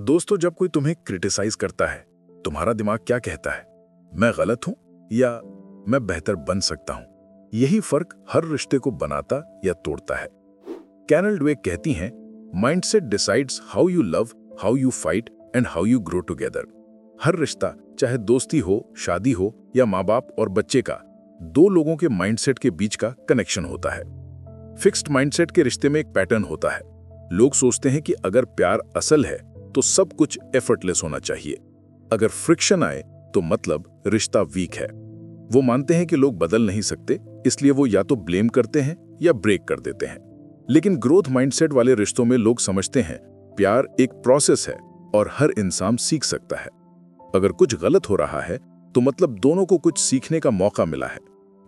दोस्तों, जब कोई तुम्हें क्रिटिसाइज करता है, तुम्हारा दिमाग क्या कहता है? मैं गलत हूँ या मैं बेहतर बन सकता हूँ? यही फ़र्क हर रिश्ते को बनाता या तोड़ता है। कैनल ड्वेक कहती हैं mindset decides how you love how you fight and how you grow together हर रिश्ता, चाहे दोस्ती हो, शादी हो, या माँ बाप और बच्चे का, दो लोगों के माइंडसेट के बीच का कनेक्शन होता है। फिक्स्ड माइंडसेट के रिश्ते में एक पैटर्न होता है। लोग सोचते हैं कि अगर प्यार असल है तो सब कुछ एफर्टलेस होना चाहिए। अगर फ्रिक्शन आए तो मतलब रिश्ता वीक है। वो मानते हैं कि लोग बदल नहीं सकते, इसलिए वो या तो ब्लेम करते हैं या ब्रेक कर देते हैं। लेकिन ग्रोथ माइंडसेट वाले रिश्तों में लोग समझते हैं, प्यार एक प्रोसेस है और हर इंसान सीख सकता है। अगर कुछ गलत हो रहा है तो मतलब दोनों को कुछ सीखने का मौका मिला है।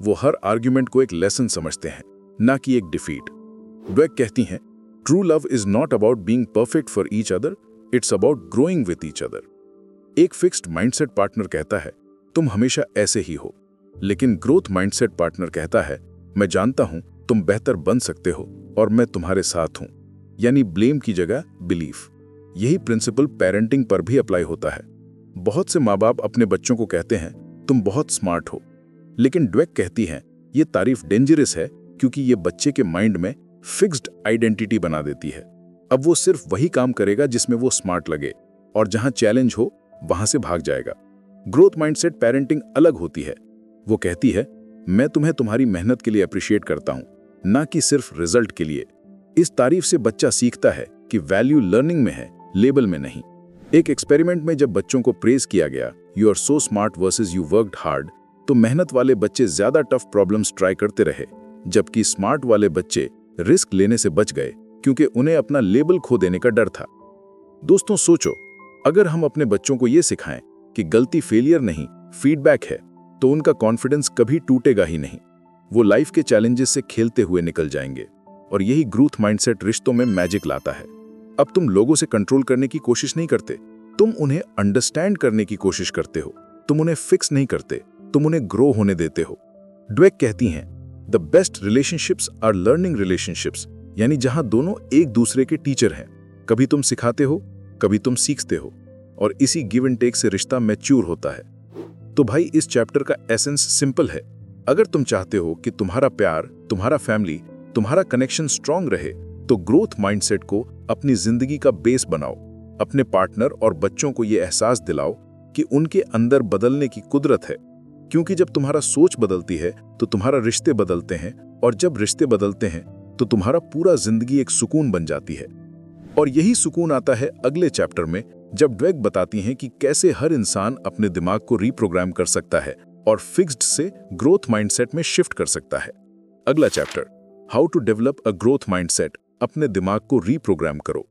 वो हर आर्ग्यूमेंट को एक लेसन समझते हैं, ना कि एक डिफीट ड्वेक कहती हैं true love is not about being perfect for each other it's about growing with each other एक फिक्स्ड माइंडसेट पार्टनर कहता है, तुम हमेशा ऐसे ही हो। लेकिन ग्रोथ माइंडसेट पार्टनर कहता है, मैं जानता हूँ तुम बेहतर बन सकते हो और मैं तुम्हारे साथ हूँ। यानी ब्लेम की जगह बिलीफ यही प्रिंसिपल पेरेंटिंग पर भी अप्लाई होता है। बहुत से माँ बाप अपने बच्चों को कहते हैं, तुम बहुत स्मार्ट हो। लेकिन ड्वेक कहती हैं, ये तारीफ़ डेंजरस है क्योंकि ये बच्चे के माइंड में फिक्स्ड आइडेंटिटी बना देती है। अब वो सिर्फ़ वही काम करेगा जिसमें वो स्मार्ट लगे और जहाँ चैलेंज हो, वहाँ से भाग जाएगा। ग्रोथ माइंडसेट पेरेंटिंग अलग होती है। वो कहती है, मैं तुम्हें तुम्हारी मेहनत के लिए अप्रिशिएट करता हूँ, ना कि सिर्फ़ रिज़ल्ट के लिए। इस तारीफ़ से बच्चा सीखता है कि वैल्यू लर्निंग में है लेबल में नहीं। एक एक्सपेरिमेंट में जब बच्चों को प्रेज किया गया you are so smart versus you worked hard तो मेहनत वाले बच्चे ज़्यादा टफ प्रॉब्लम्स ट्राई करते रहे, जबकि स्मार्ट वाले बच्चे रिस्क लेने से बच गए। क्योंकि उन्हें अपना लेबल खो देने का डर था। दोस्तों, सोचो, अगर हम अपने बच्चों को यह सिखाएँ कि गलती फेलियर नहीं फीडबैक है तो उनका कॉन्फिडेंस कभी टूटेगा ही नहीं। वो लाइफ के चैलेंजेस से खेलते हुए निकल जाएँगे और यही ग्रोथ माइंडसेट रिश्तों में मैजिक लाता है। अब तुम लोगों से कंट्रोल करने की कोशिश नहीं करते। तुम उन्हें अंडरस्टैंड करने की कोशिश करते हो। तुम उन्हें फिक्स नहीं करते। तुम उन्हें ग्रो होने देते हो। ड्वेक कहती हैं the best relationships are learning relationships यानी जहाँ दोनों एक दूसरे के टीचर हैं। कभी तुम सिखाते हो, कभी तुम सीखते हो, और इसी गिव एंड टेक से रिश्ता मैच्योर होता है। तो भाई, इस चैप्टर का एसेंस सिंपल है। अगर तुम चाहते हो कि तुम्हारा प्यार, तुम्हारा फैमिली तुम्हारा कनेक्शन स्ट्रांग रहे तो ग्रोथ माइंडसेट को अपनी ज़िंदगी का बेस बनाओ। अपने पार्टनर और बच्चों को यह एहसास दिलाओ कि उनके अंदर बदलने की कुदरत है। क्योंकि जब तुम्हारा सोच बदलती है तो तुम्हारा रिश्ते बदलते हैं, और जब रिश्ते बदलते हैं तो तुम्हारा पूरा ज़िंदगी एक सुकून बन जाती है। और यही सुकून आता है अगले चैप्टर में, जब ड्वेग बताती हैं कि कैसे हर इंसान अपने दिमाग को रीप्रोग्राम कर सकता है और फिक्स्ड से ग्रोथ माइंडसेट में शिफ्ट कर सकता है। अगला chapter, how to develop a growth mindset, अपने दिमाग को रीप्रोग्राम करो।